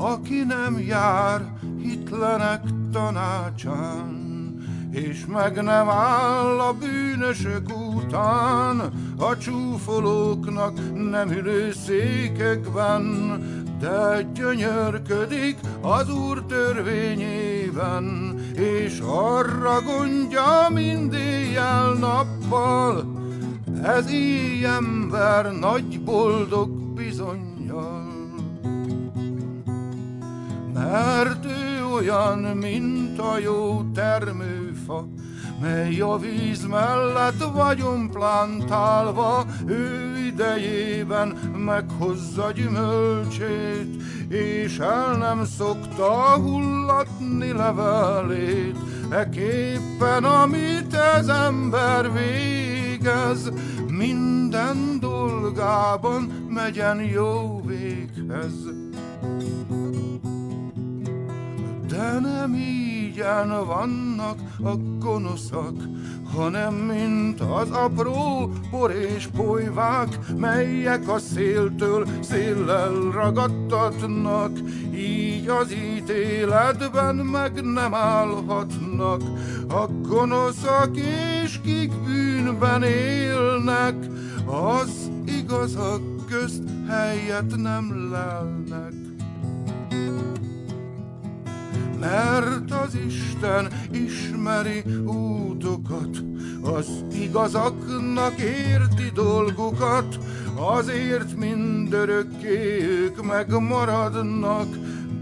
aki nem jár hitlenek tanácsán, és meg nem áll a bűnösök után, a csúfolóknak nem ülő székekben, de gyönyörködik az Úr törvényében, és arra gondja mind éjjel-nappal, ez így ember nagy boldog bizonyal. Mert ő olyan, mint a jó termőfa, mely a víz mellett vagyon plantálva, ő idejében meghozza gyümölcsét, és el nem szokta hullatni levelét, eképpen amit ez ember végez, minden dolgában megyen jó véghez. Nem ígyen vannak a gonoszak, hanem mint az apró por és polyvák, melyek a széltől széllel ragadtatnak, így az ítéletben meg nem állhatnak. A gonoszak és kik bűnben élnek, az igazak közt helyet nem lelnek az Isten ismeri útokat, az igazaknak érti dolgukat, azért mindörökké ők megmaradnak,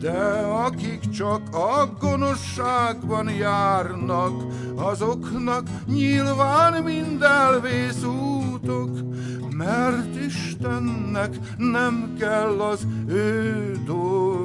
de akik csak a gonoszságban járnak, azoknak nyilván mind elvész útok, mert Istennek nem kell az ő dolgok